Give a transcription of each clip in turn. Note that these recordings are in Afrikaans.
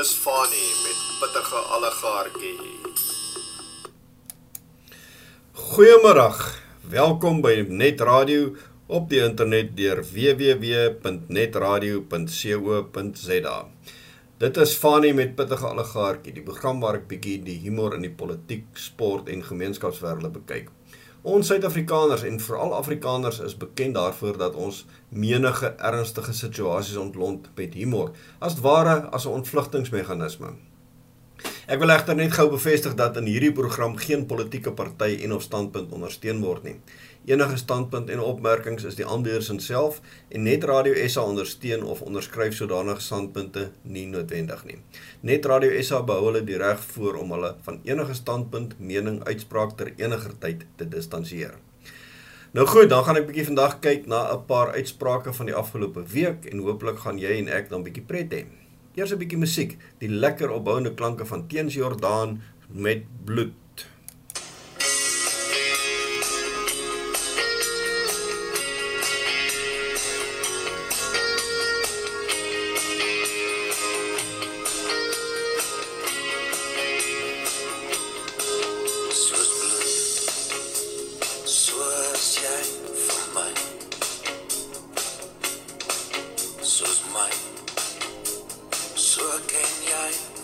Is Fanny met pittige allegaartjie. Goeiemôre. Welkom by Net Radio op die internet deur www.netradio.co.za. Dit is Fanny met pittige allegaartjie, die program waar ek bietjie die humor in die politiek, sport en gemeenskapswêrelde bekyk. Ons Suid-Afrikaners en veral Afrikaners is bekend daarvoor dat ons menige ernstige situasies ontlont met humor, as ware as 'n ontvlugtingsmeganisme. Ek wil egter net gou bevestig dat in hierdie program geen politieke party en of standpunt ondersteun word nie. Enige standpunt en opmerkings is die aanbieder se self en Net Radio SA ondersteun of onderskryf sodanige standpunte nie noodwendig nie. Net Radio SA behou hulle die reg voor om hulle van enige standpunt, mening, uitspraak ter eniger tyd te distansieer. Nou goed, dan gaan ek bietjie vandag kyk na 'n paar uitsprake van die afgelope week en hooplik gaan jy en ek dan bietjie pret hê. Eers 'n bietjie musiek, die lekker opbouende klanke van Teens Jordaan met bloed. jij voor mij. Zoals mij, zo ken jij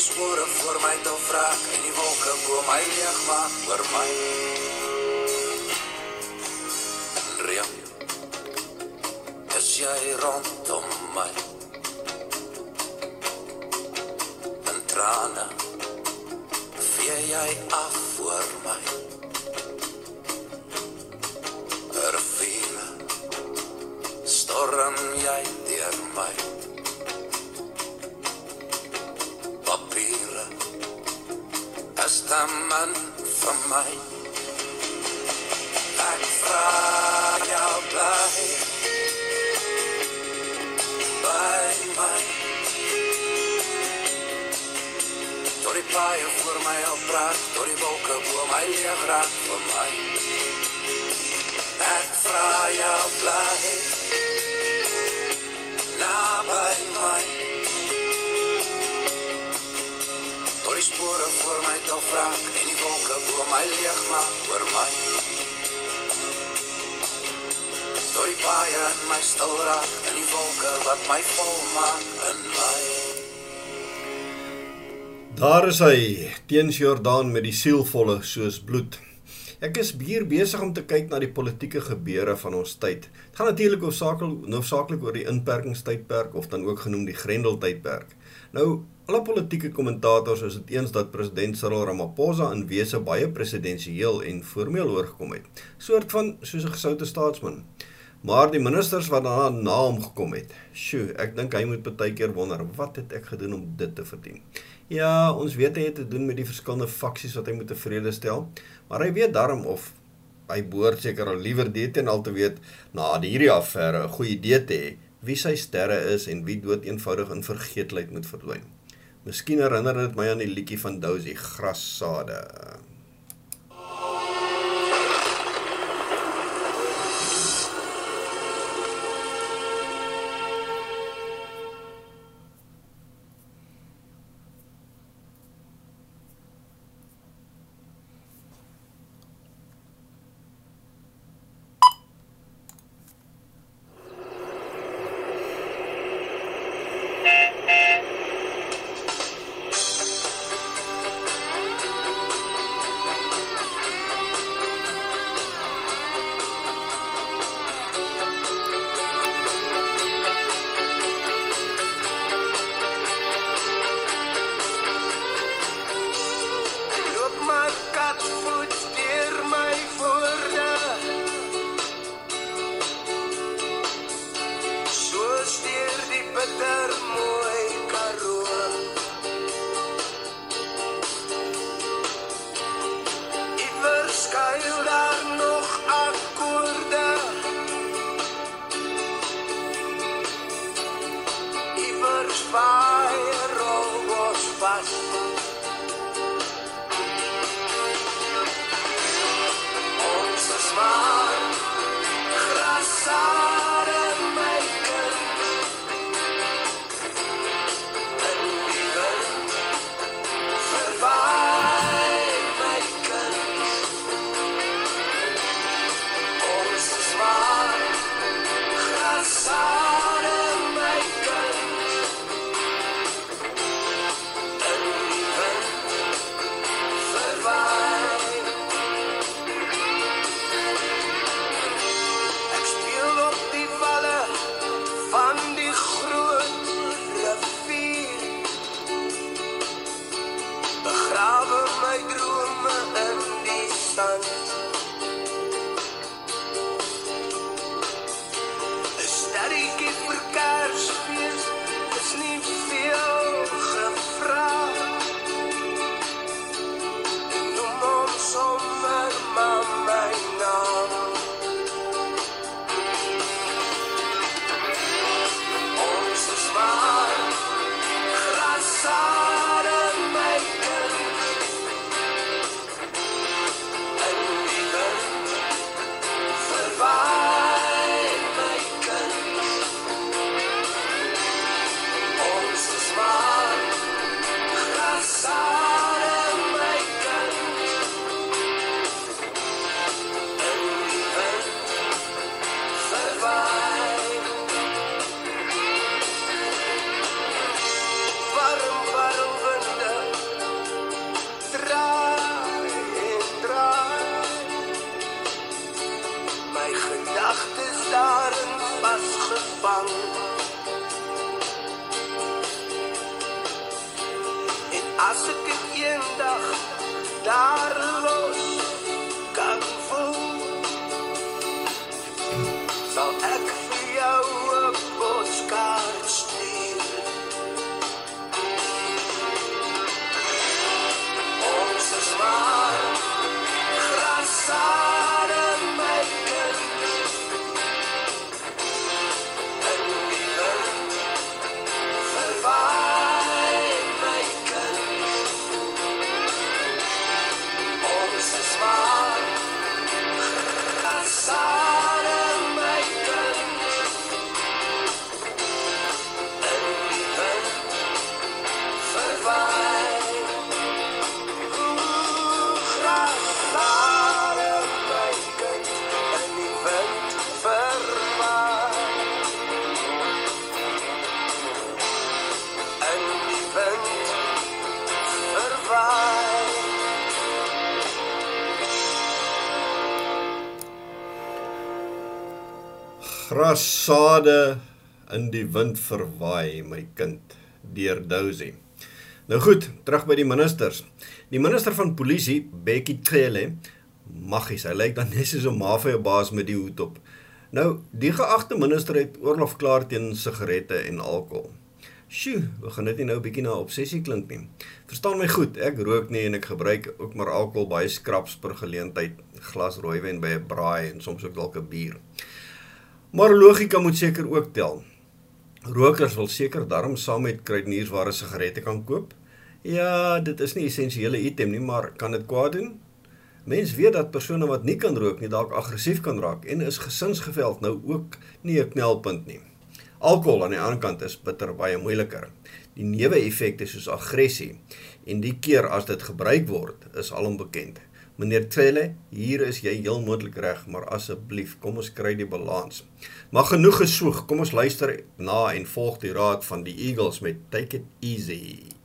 die spore voor my te wraak en die wolke bo my leeg maak oor my Reën As jy rondom my En trane Vee jy af voor my van my. Ek vra jou bly. Bly my. Tot die paai voor my opbraak, tot die wolke bo my leeg raak vir my. Ek vra jou bly. Daar is hy, teens Jordaan met die sielvolle soos bloed. Ek is hier besig om te kyk na die politieke gebeure van ons tyd. Dit gaan natuurlik hoofsaaklik oor die inperkingstydperk of dan ook genoem die Grendeltydperk. Nou, alle politieke kommentators is dit eens dat president Cyril Ramaphosa in wese baie presidensieel en formeel oorgekom het. Soort van soos 'n gesoute staatsman. Maar die ministers wat daarna na hom gekom het, sjoe, ek dink hy moet baie keer wonder wat het ek gedoen om dit te verdien. Ja, ons weet hy het te doen met die verskillende faksies wat hy moet tevrede stel, maar hy weet darm of hy behoort seker al liewer dit en al te weet na hierdie affære 'n goeie idee te hê wie sy sterre is en wie dood eenvoudig in vergeetlikheid moet verdwyn. Miskien herinner dit my aan die liedjie van Dousie Grassade. Grassade in die wind verwaai my kind deur Dousie. Nou goed, terug by die ministers. Die minister van polisie, Bekkie Cele, maggies. Hy lyk dan net soos 'n mafia baas met die hoed op. Nou, die geagte minister het oorlog klaar teen sigarette en alkohol. Sjoe, begin dit nie nou 'n bietjie na obsessie klink nie. Verstaan my goed, ek rook nie en ek gebruik ook maar alkohol baie skraps per geleentheid, glas rooiwyn by 'n braai en soms ook dalk 'n bier. Maar logika moet seker ook tel. Rokers wil seker darm saam met kruideniersware sigarette kan koop. Ja, dit is nie essensiële item nie, maar kan dit kwaad doen? Mens weet dat persone wat nie kan rook nie dalk aggressief kan raak en is gesinsgeweld nou ook nie 'n knelpunt nie. Alkohol aan die ander kant is bitter baie moeiliker. Die neeweffekte soos aggressie en die keer as dit gebruik word, is alom bekend. Meneer Trelle, hier is jy heel moontlik reg, maar asseblief, kom ons kry die balans. Maar genoeg gesoeg, kom ons luister na en volg die raad van die Eagles met Take it easy.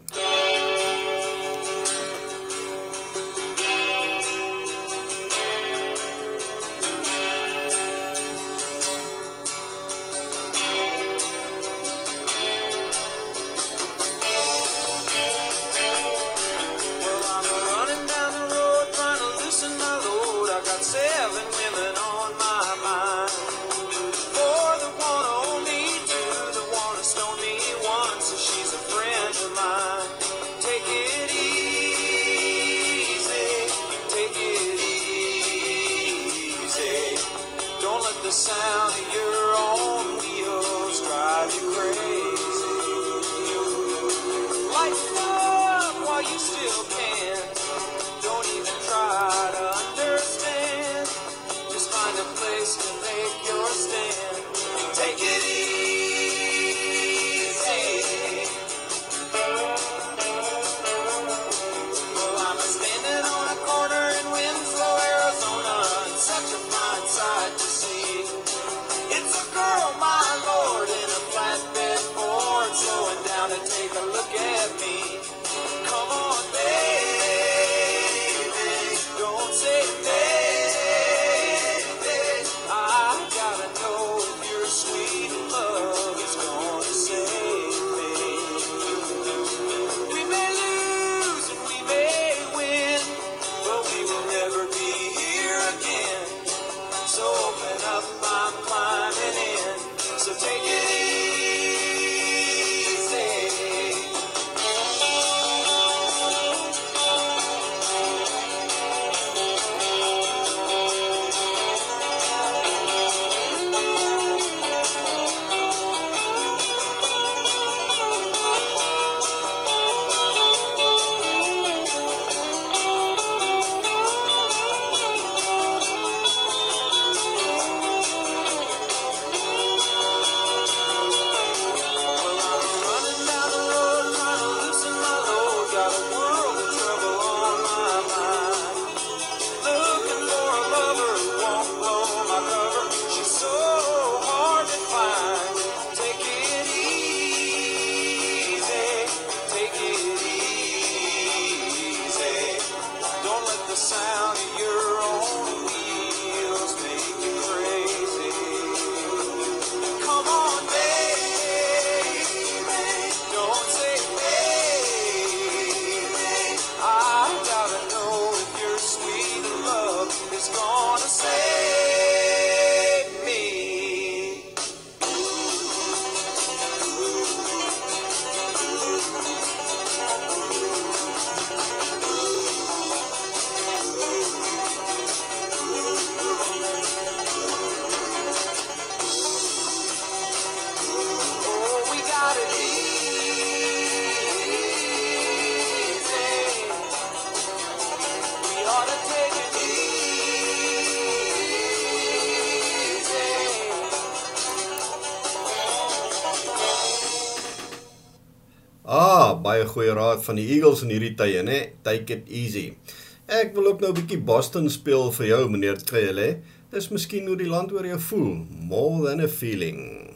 Baie goeie raad van die Eagles in hierdie tye, né? Take it easy. Ek wil ook nou 'n bietjie Boston speel vir jou, meneer Trelle. Dis miskien hoe die land oor jou voel, more than a feeling.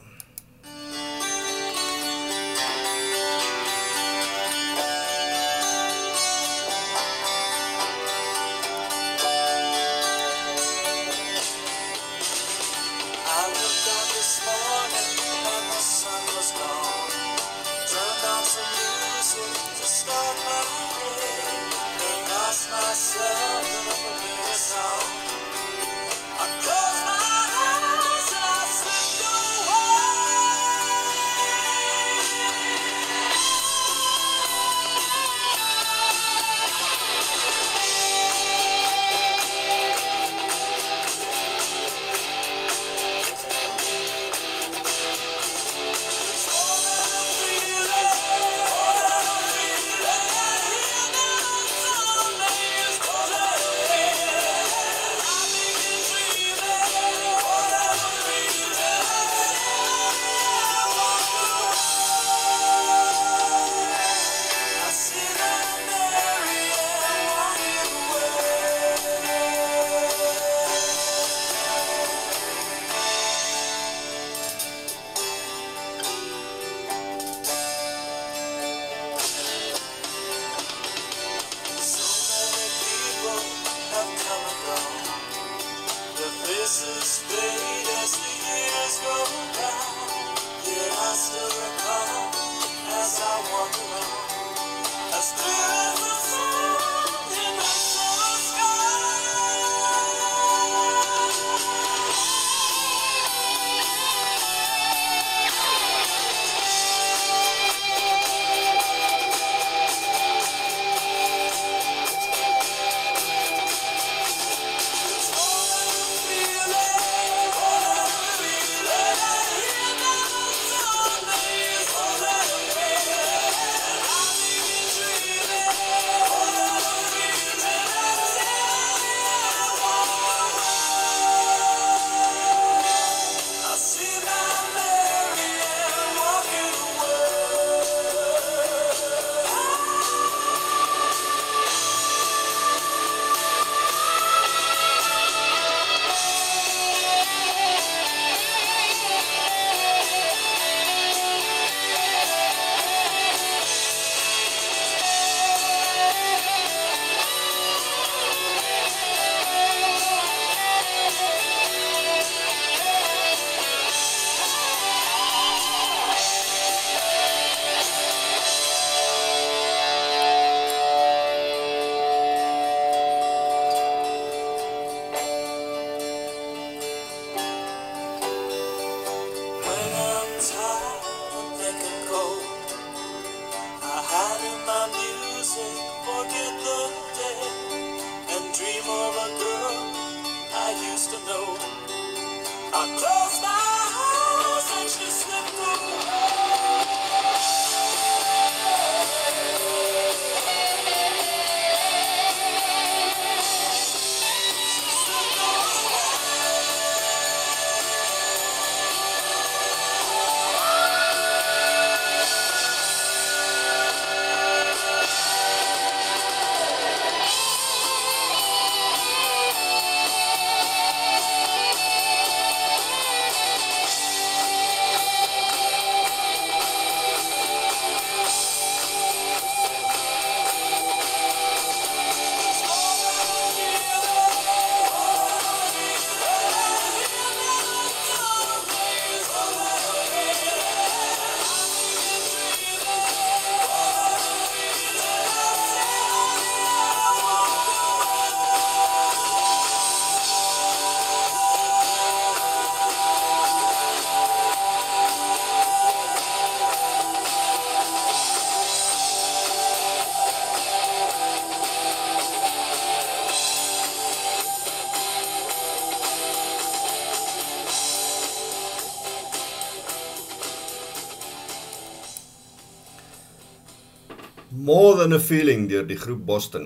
Than a feeling deur die groep Boston.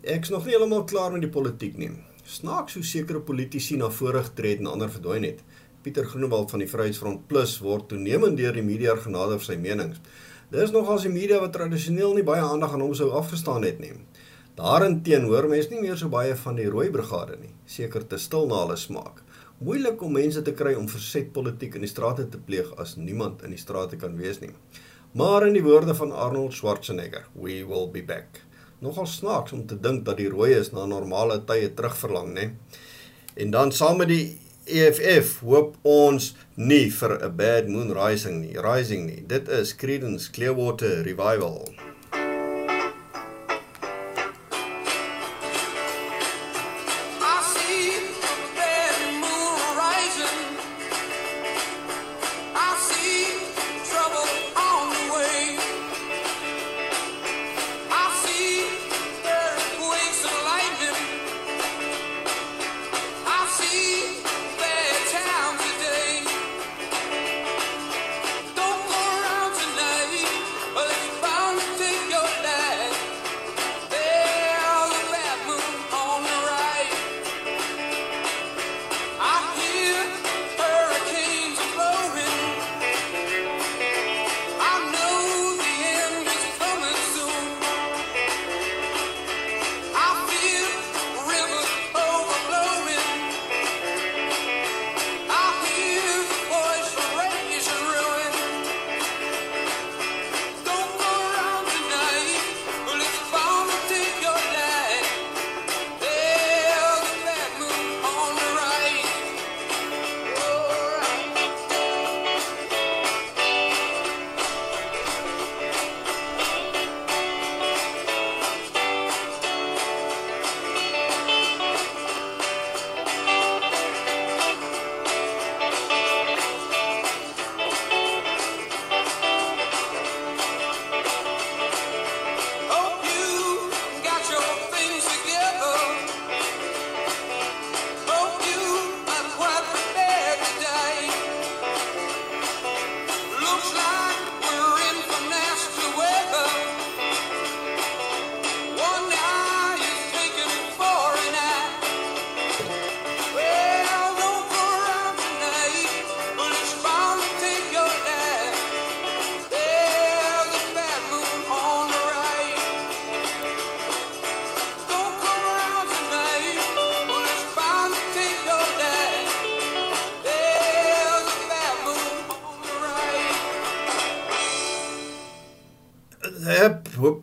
Ek's nog nie heeltemal klaar met die politiek nie. Snaaks hoe sekere politici na vore getree het en ander verdwyn het. Pieter Groenewald van die Vryheidsfront Plus word toenemend deur die media genade vir sy menings. Dis nogals die media wat tradisioneel nie baie aandag aan hom sou afgestaan het nie. Daarenteen hoor mense nie meer so baie van die Rooi Brigade nie, seker te stil na hulle smaak. Moeilik om mense te kry om verset politiek in die strate te pleeg as niemand in die strate kan wees nie. Maar in die woorde van Arnold Schwarzenegger, we will be back. Nogal snaaks om te dink dat die rooies na normale tye terugverlang, né? En dan saam met die EFF hoop ons nie vir 'n bad moon rising nie, rising nie. Dit is Creedence Clearwater Revival.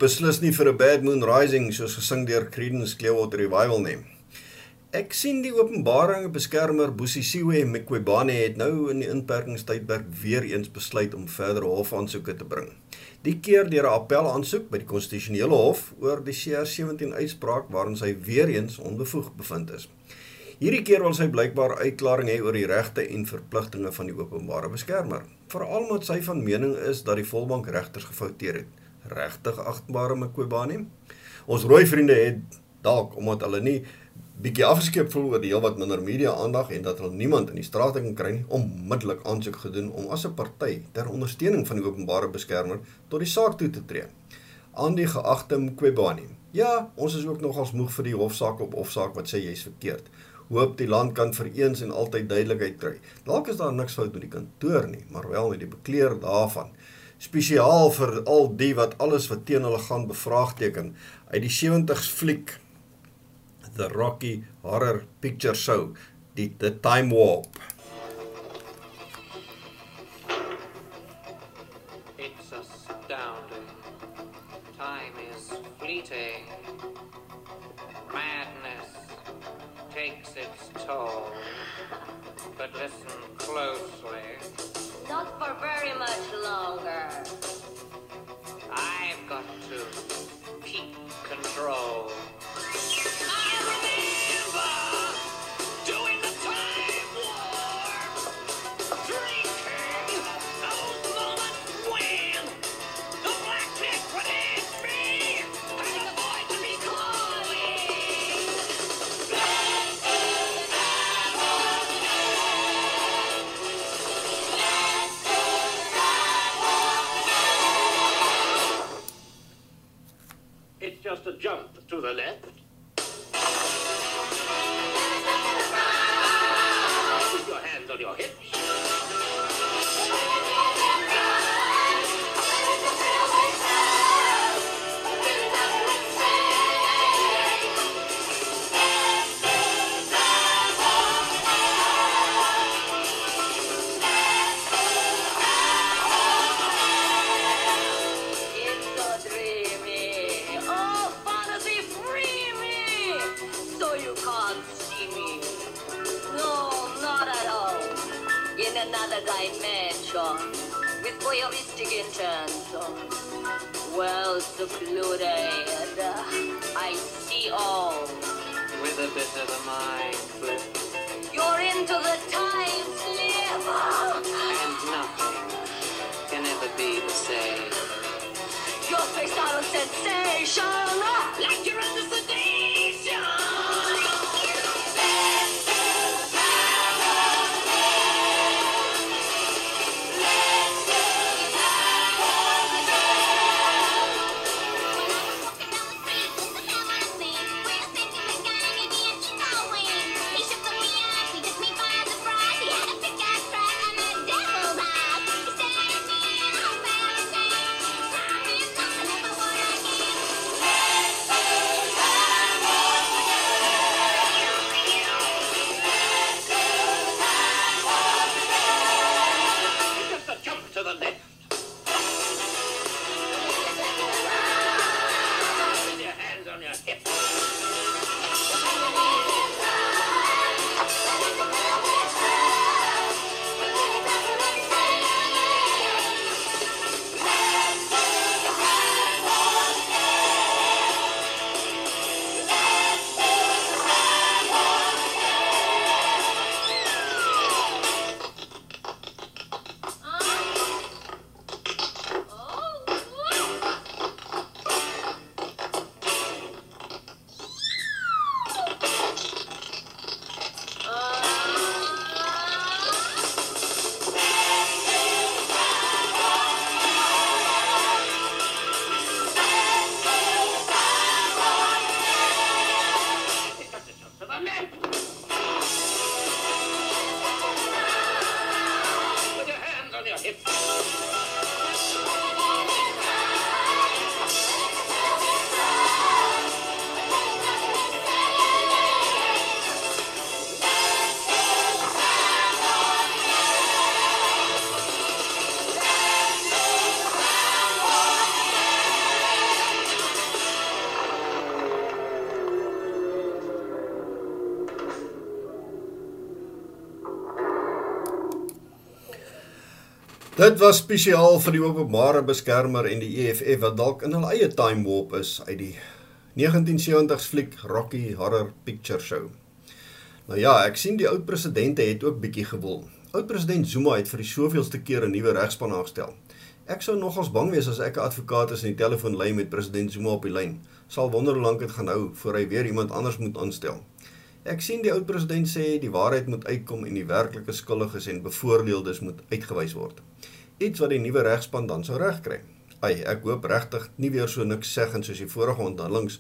Beslis nie vir 'n Bad Moon Rising soos gesing deur Creedence Clearwater Revival nie. Ek sien die openbaringe beskermer Busisiwe Mqobane het nou in die inperkingstydperk weer eens besluit om verdere hofaansoeke te bring. Die keer deur 'n appel aansoek by die konstitusionele hof oor die CR17 uitspraak waarin sy weer eens onbevoeg bevind is. Hierdie keer wil sy blykbaar uitklaring hê oor die regte en verpligtinge van die openbare beskermer, veral omdat sy van mening is dat die volbank regters gefouteer het. Regtig agbare Mqobane. Ons rooi vriende het dalk omdat hulle nie bietjie afgeskeep voel oor die heel wat minder media aandag en dat hulle niemand in die strate kan kry nie, onmiddellik aansoek gedoen om as 'n party ter ondersteuning van die openbare beskermer tot die saak toe te tree. Aan die geagte Mqwebani. Ja, ons is ook nogals moeg vir die hofsaak op hofsaak wat sê jy's verkeerd. Hoop die land kan vir eens en altyd duidelikheid kry. Dalk is daar niks fout met die kantoor nie, maar wel met die bekleer daarvan. Spesiaal vir al die wat alles wat teen hulle gaan bevraagteken uit die 70s fliek The Rocky Horror Picture Show, die The Time Warp. It's astounding. Time is fleeting. Madness takes its toll. But listen closely. Not for very much longer. I've got to keep control. Face on sensation. Like you're under sedation. Dit was spesiaal vir die openbare beskermer en die EFF wat dalk in hulle eie time warp is uit die 1970s fliek Rocky Horror Picture Show. Nou ja, ek sien die oud presidente het ook bietjie gewil. Oud president Zuma het vir die soveelste keer 'n nuwe regspan aangestel. Ek sou nogals bang wees as ek 'n advokaat is in die telefoonlyn met president Zuma op die lyn. Sal wonder hoe lank dit gaan hou voor hy weer iemand anders moet aanstel. Ek sien die oud president sê die waarheid moet uitkom en die werklike skuldiges en bevoordeeldes moet uitgewys word. Iets wat die nuwe regspan dan sou regkry. Ai, ek hoop regtig nie weer so niks en soos die vorige onderhandelings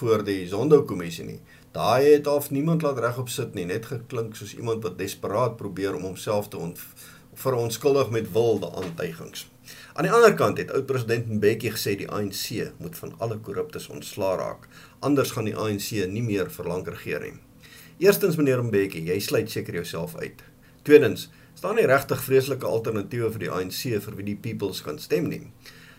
voor die Zondo-kommissie nie. Daai het of niemand laat regop sit nie, net geklink soos iemand wat desperaat probeer om homself te ont veronskuldig met wilde aantuigings. Aan die ander kant het oud president Mbeki gesê die ANC moet van alle korruptes ontslaa raak. Anders gaan die ANC nie meer vir lank regeer nie. Eerstens meneer Mbeki, jy sluit seker jouself uit. Tweedens, staan nie regtig vreeslike alternatiewe vir die ANC vir wie die peoples kan stem nie.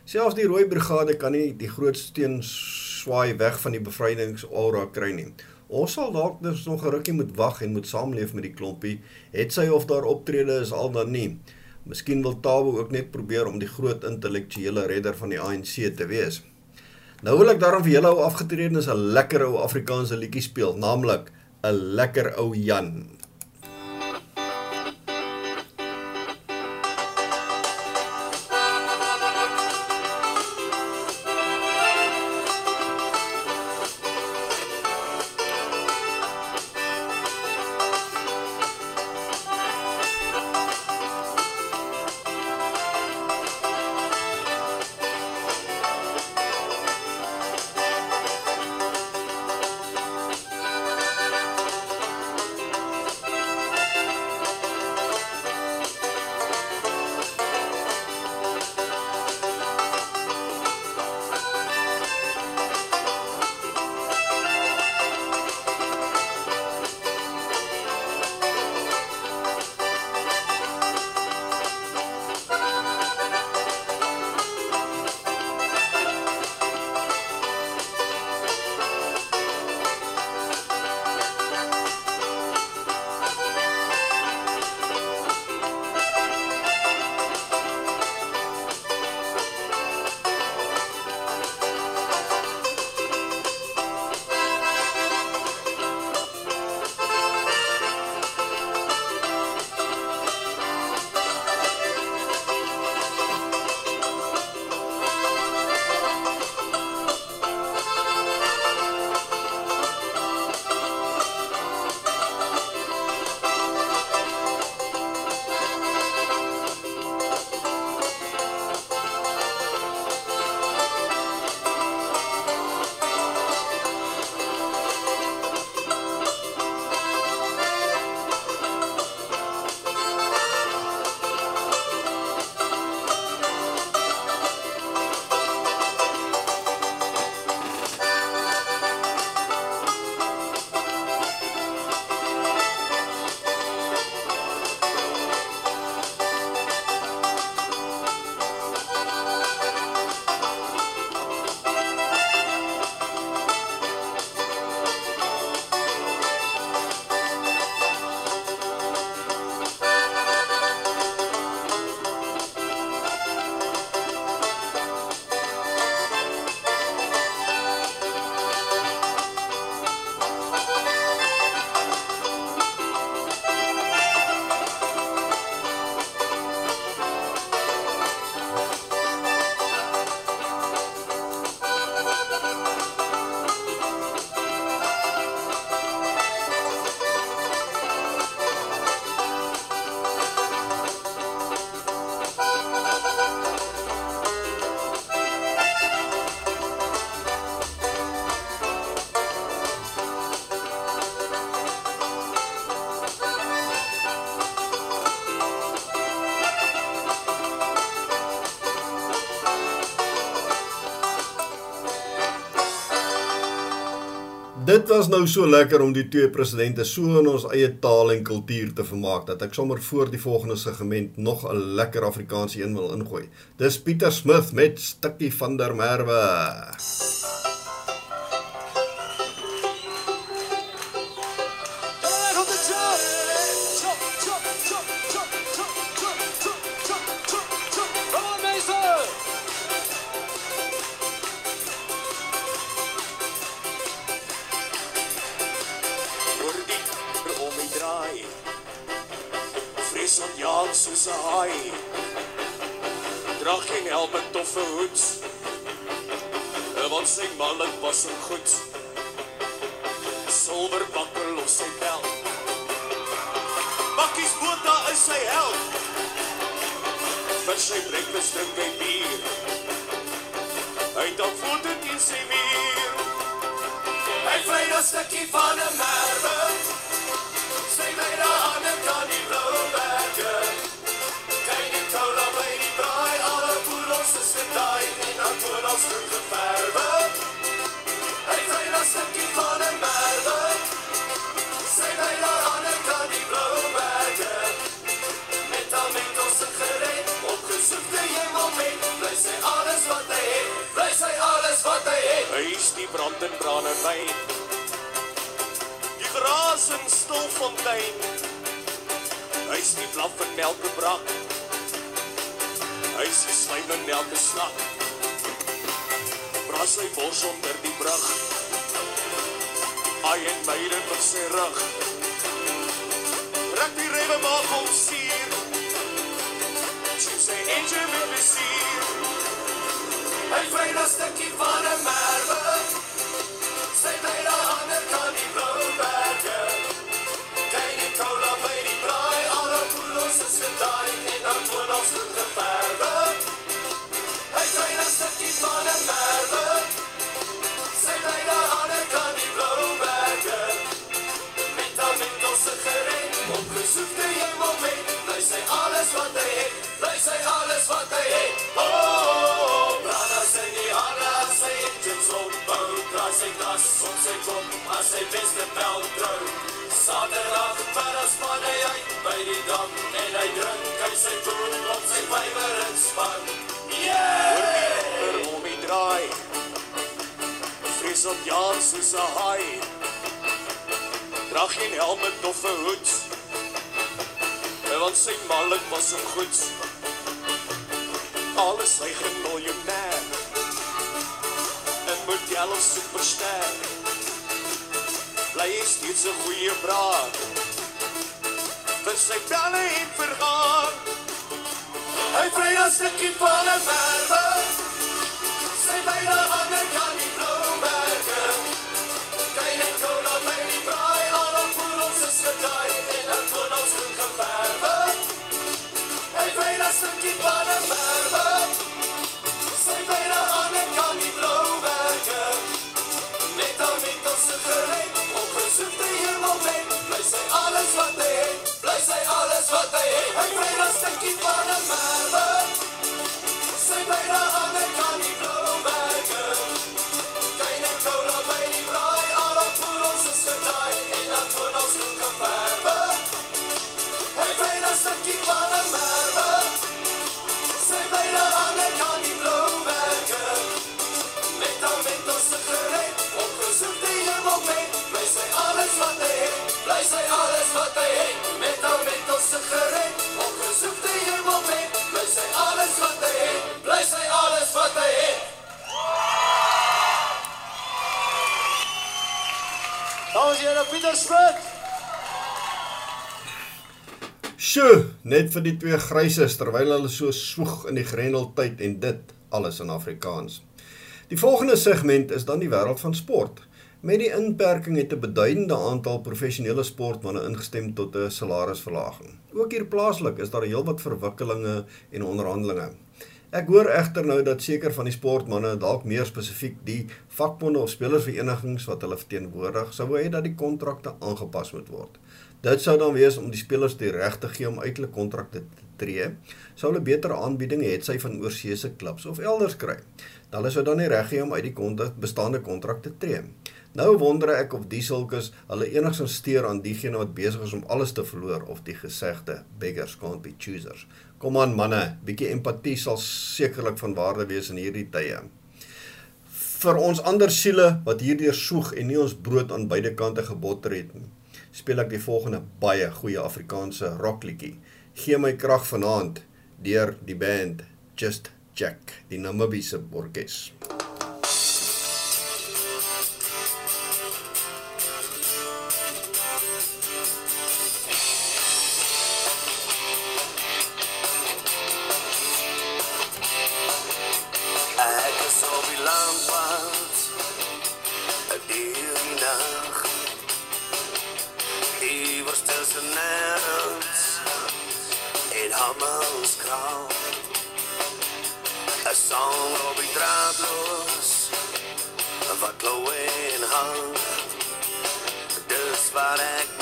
Selfs die Rooi Brigade kan nie die groot steen swaai weg van die bevrydingsaura kry nie. Ons sal dalk dus nog 'n rukkie moet wag en moet saamleef met die klompie, het sy of daar optrede is al dan nie. Miskien wil Tabo ook net probeer om die groot intellektuele redder van die ANC te wees. Nou wil ek daarom vir julle ou afgetredenes 'n lekker ou Afrikaanse liedjie speel, naamlik 'n lekker ou Jan. Was nou so lekker om die twee presidente so in ons eie taal en kultuur te vermaak dat ek sommer voor die volgende segment nog 'n lekker Afrikaanse een wil ingooi. Dis Pieter Smith met Stukkie van der Merwe. Soos 'n haai. Dra geen helm en toffe hoed. Want sy mallet was so goed. Silwer bakkel of sy bel. Bakkies Botha is sy held. Vir sy breakfast drink hy bier. Hy het al voete teen sy muur. Hy vry 'n stukkie van 'n merwe. Poedels is gedaai en dan toe ons groen geverwe. Hy vry 'n stukkie van 'n merwe. Sy lei daar aan 'n kan die blou berge. Met al met ons gered, opgesoekte hemelmet, bly sy alles wat hy het, bly sy alles wat hy het. Hy is die brand en brandewyn. Die gras in stilfontein. Hy is die blaf en melkebrak. Hy is swyn en elke snak. Bras sy bors onder die brug. Ai en meide op sy rug. Rek die rewe maak hom sier. Sy sê engine met die sier. Hy vry 'n stukkie van 'n merwe. Sy daar aan 'n kan die blou berge. Kyk die cola by die braai, alle poedels is gedaai en dan toe ons sy beste bel trou. Saterdag middags van hy uit by die dam en hy drink hy sy poen op sy span. Hoor die om die draai, vrees op jaan soos 'n haai. Dra geen helm met doffe hoed. Want sy maling was hom goed. Alles hy gemiljonair. 'n Model of superster. Bly hy steeds 'n goeie braak. Vir sy planne en vergaan. Hy vry 'n stukkie van 'n merwe. Sy byna aan 'n kan die blou berge. Kyk net hoe dat my die braai al op poedels is gedaai en dan toe ons groen geverwe. Hy vry 'n stukkie van 'n merwe. Sy byna aan 'n kan die blou berge. Net al met ons gered, Zij bijna aan de kant alles wat hy het, bly sy alles wat hy het. Met al met ons gered, opgesoekte hemelmet, bly sy alles wat hy het, bly sy alles wat hy het. Dames en here, Pieter Smit. Sjoe, net vir die twee gryses terwyl hulle so swoeg in die grendeltyd en dit alles in Afrikaans. Die volgende segment is dan die wêreld van sport. Met die inperking het 'n beduidende aantal professionele sportmense ingestem tot 'n salarisverlaging. Ook hier plaaslik is daar heelwat verwikkelinge en onderhandelinge. Ek hoor egter nou dat seker van die sportmense dalk meer spesifiek die vakbonde of spelersverenigings wat hulle verteenwoordig sou hê dat die kontrakte aangepas moet word. Dit sou dan wees om die spelers die reg te gee om uit hulle kontrakte te tree. Sou hulle beter aanbiedinge het sy van oorseese klubs of elders kry. Hulle sou dan nie reg gee om uit die kontrak bestaande kontrak te tree. Nou wonder ek of die sulkes hulle enigsins steur aan diegene wat besig is om alles te verloor of die gesegde beggars can't be choosers. Kom aan manne, bietjie empatie sal sekerlik van waarde wees in hierdie tye. Vir ons ander siele wat hierdeur soeg en nie ons brood aan beide kante gebotter het nie, speel ek die volgende baie goeie Afrikaanse rockliedjie. Gee my krag vanaand deur die band Just Jack, die Namibiese orkes. 'n Song op die draadloos wat klou en hang. Dis waar ek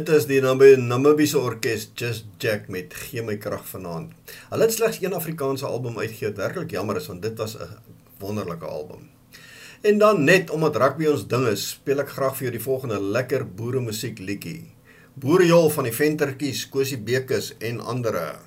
Dit is die Namib Namibiese orkes Just Jack met Gee my krag vanaand. Hulle het slegs een Afrikaanse album uitgegee wat werklik jammer is want dit was 'n wonderlike album. En dan net omdat rugby ons ding is, speel ek graag vir jou die volgende lekker boere musiek liedjie. Boerejol van die Ventertjies, Kosie Bekes en ander.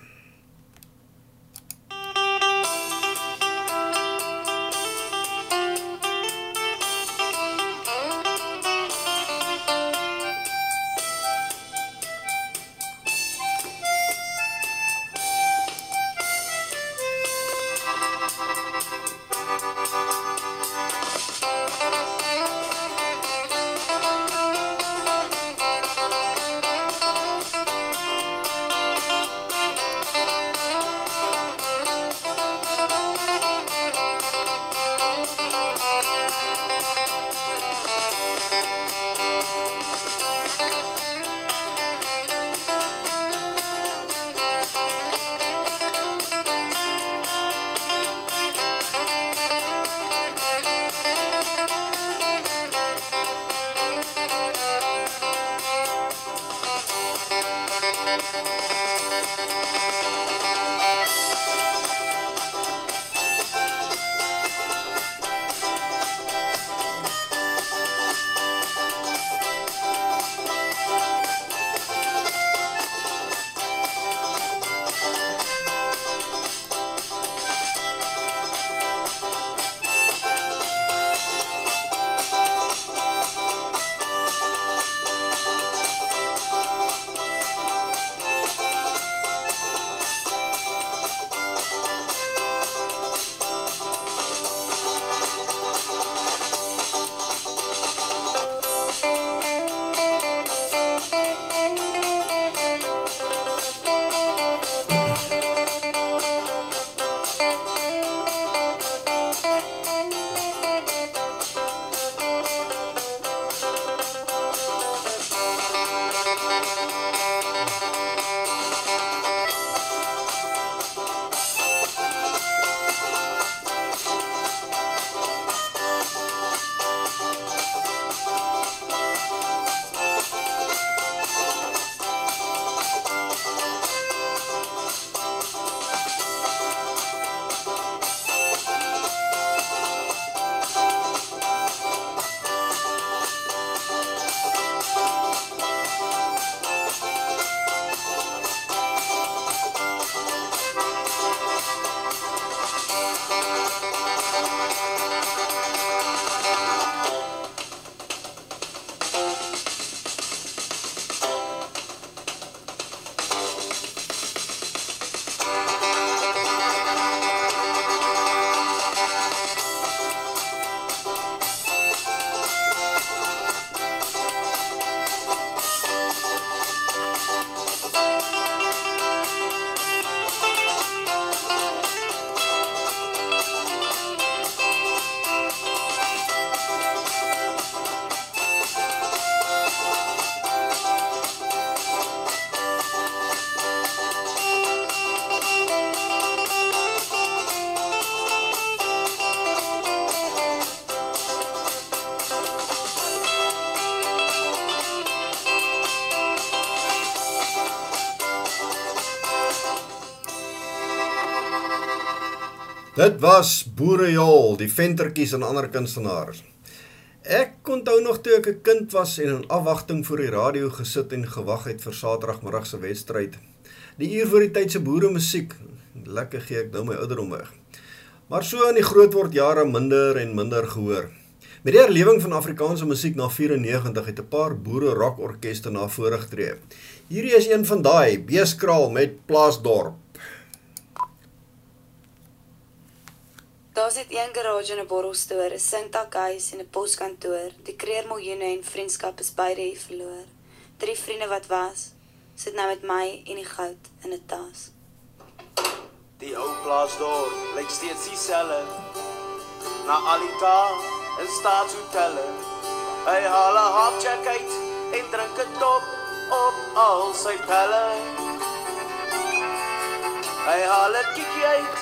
Dit was Boerejol, die ventertjies en ander kunstenaars. Ek onthou nog toe ek 'n kind was en in afwagting vir die radio gesit en gewag het vir Saterdagmiddag se wedstryd. Die uur voor die tyd se boere musiek. Lekker gee ek nou my ouderdom weg. Maar so in die grootword jare minder en minder gehoor. Met die herlewing van Afrikaanse musiek na 94 het 'n paar boere rockorkeste na vore getree. Hierdie is een van daai, Beeskraal met Plaasdorp. Daar's net een garage en 'n borrelstoor, 'n sintaghuis en 'n poskantoor. Die kreer miljoene en vriendskap is beide hier verloor. Drie vriende wat was, sit nou met my en die goud in 'n tas. Die ou plaasdorp lyk steeds dieselfde. Na Alita en staatshotelle. Hy haal 'n hapjack uit en drink 'n top op al sy pelle. Hy haal 'n kikkie uit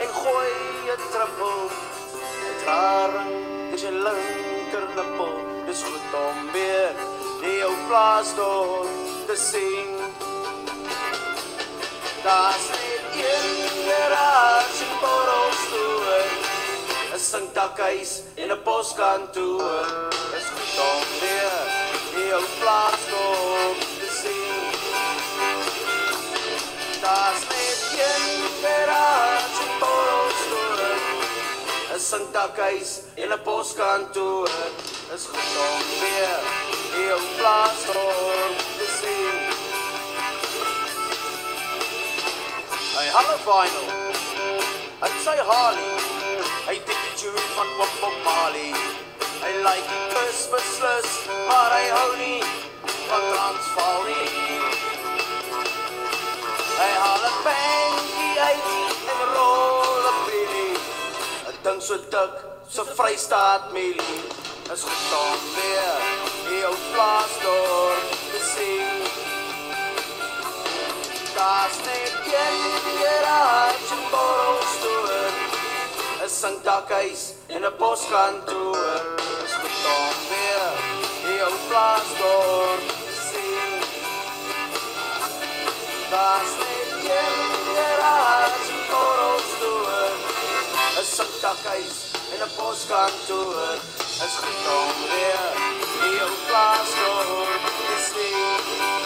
en gooi 'n druppel. Traring is 'n linker nippel. Dis goed om weer die ou plaasdorp te sien. Daar's net een garage en borrelstoer. 'n Sintaghuis en 'n poskantoor. Dis goed om weer die ou plaasdorp te sien. Daar's net een en borrelstoer. 'n Sintaghuis en 'n poskantoor. Dis goed om weer die ou plaasdorp te sien. Hy halle vinyl. Hy sy Harley. Hy dik die tune van Bob Bob Marley. Hy like die kus beslis, maar hy hou nie van Transvaal nie. Hy haal 'n bankie uit Ding so dik, so Vrystaat mielie. Is goed om weer die ou plaasdorp te sien. Daar's net een garage en borrelstoer. 'n Sintaghuis en 'n poskantoor. Dis goed om weer die ou plaasdorp te sien. Daar's net een garage en borrelstoer. 'n Sintaghuis en 'n poskantoor. Dis goed om weer die ou plaasdorp te sien. Daar's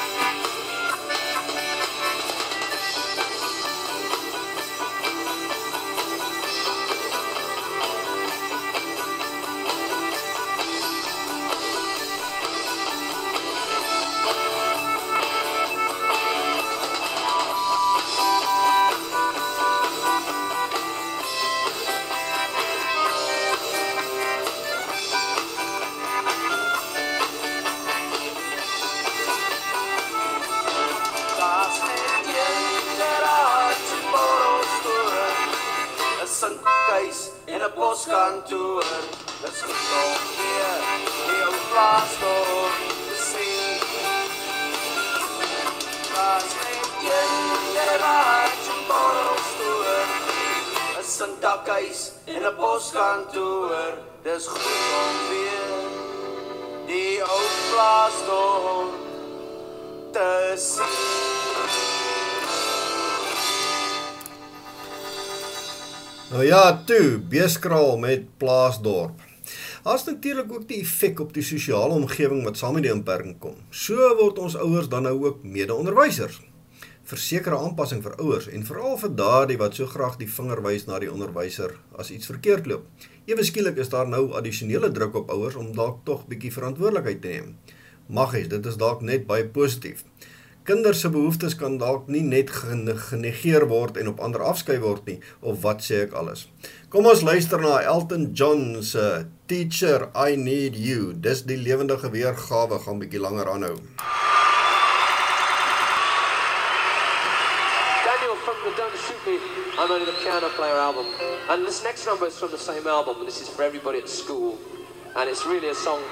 ja, toe, Beeskraal met Plaasdorp. Daar's natuurlik ook die effek op die sosiale omgewing wat saam met die inperking kom. So word ons ouers dan nou ook mede-onderwysers. Versekerde aanpassing vir ouers en veral vir daardie wat so graag die vinger wys na die onderwyser as iets verkeerd loop. Ewe skielik is daar nou addisionele druk op ouers om dalk tog bietjie verantwoordelikheid te neem. Maggies, dit is dalk net baie positief. Kinders se behoeftes kan dalk nie net gene- genegeer word en op ander afskei word nie of wat sê ek alles. Kom ons luister na Elton John se Teacher I Need You. Dis die lewendige weergawe gaan bietjie langer aanhou. Daniel from the Don't Shoot Me, I'm Only the Piano Player album. And this next number is from the same album, and this is for everybody at school. And it's really a song,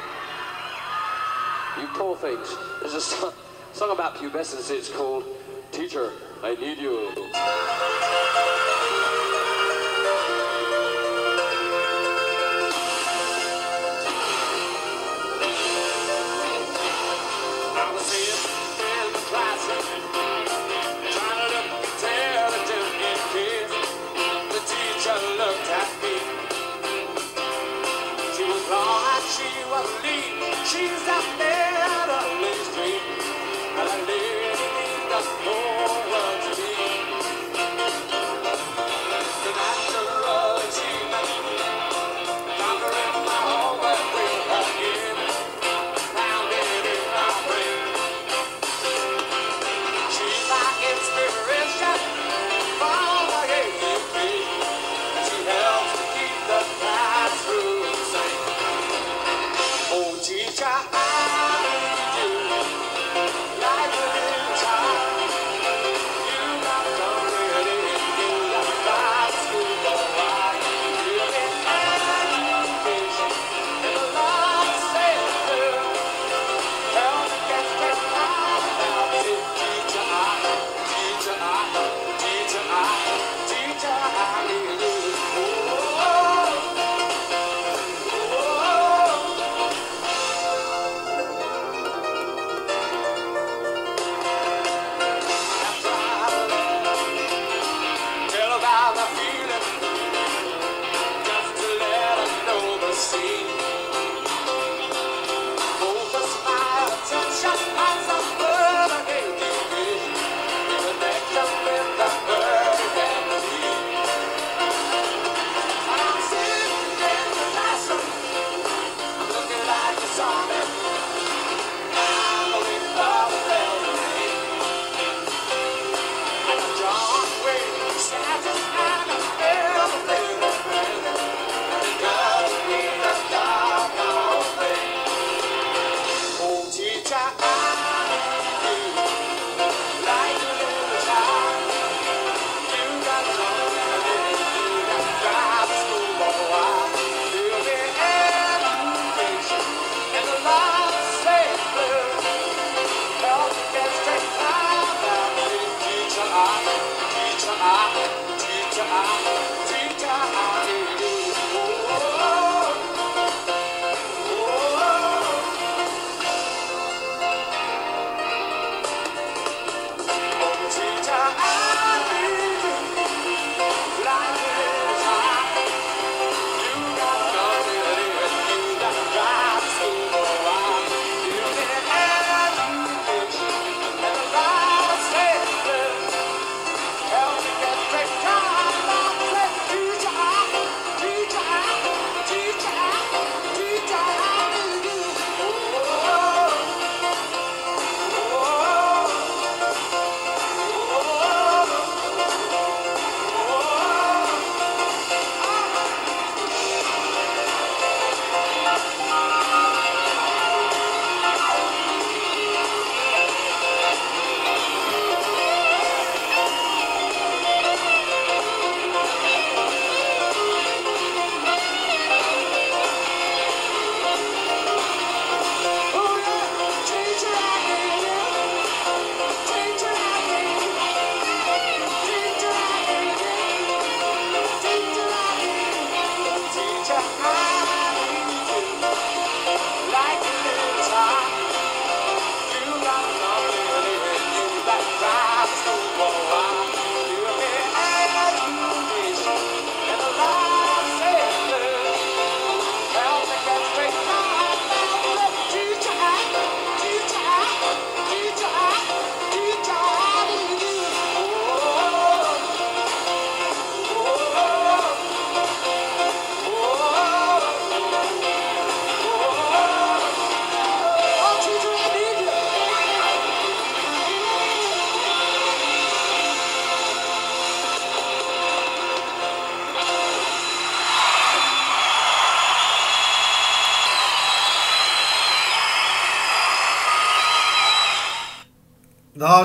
you poor things. There's a song, song about pubescence, it's called Teacher, I Need You.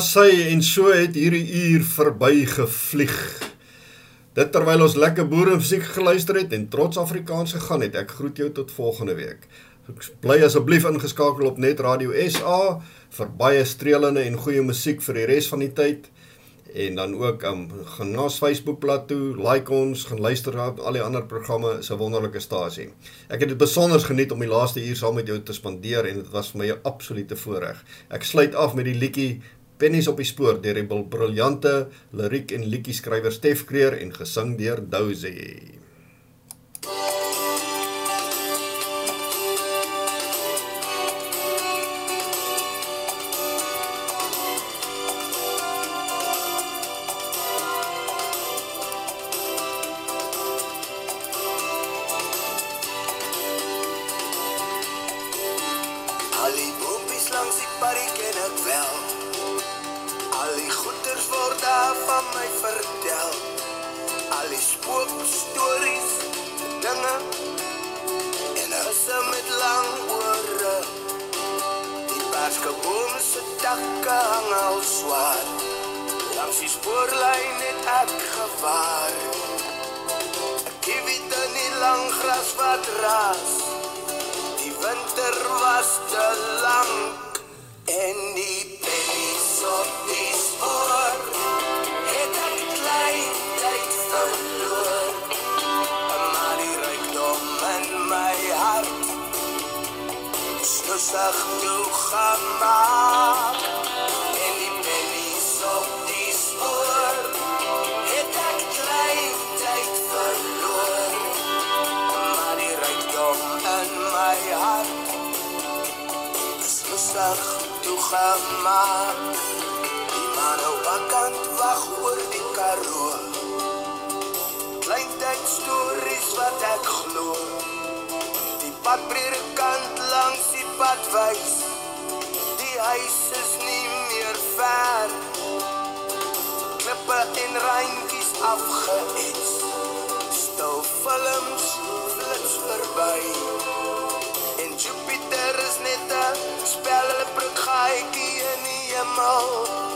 Sy en so het hierdie uur verby gevlieg. Dit terwyl ons lekker boere musiek geluister het en trots Afrikaans gegaan het. Ek groet jou tot volgende week. Ek bly asseblief ingeskakel op Net Radio SA vir baie strelende en goeie musiek vir die res van die tyd. En dan ook um, gaan na ons Facebookblad toe, like ons, gaan luister na al die ander programme, is 'n wonderlike stasie. Ek het dit besonder geniet om die laaste uur saam met jou te spandeer en dit was vir my 'n absolute voorreg. Ek sluit af met die liedjie Pennies op die spoor deur die briljante liriek en liedjie skrywer Stef Kreer en gesing deur Dozy. Spelleprik gaaiekie in die hemel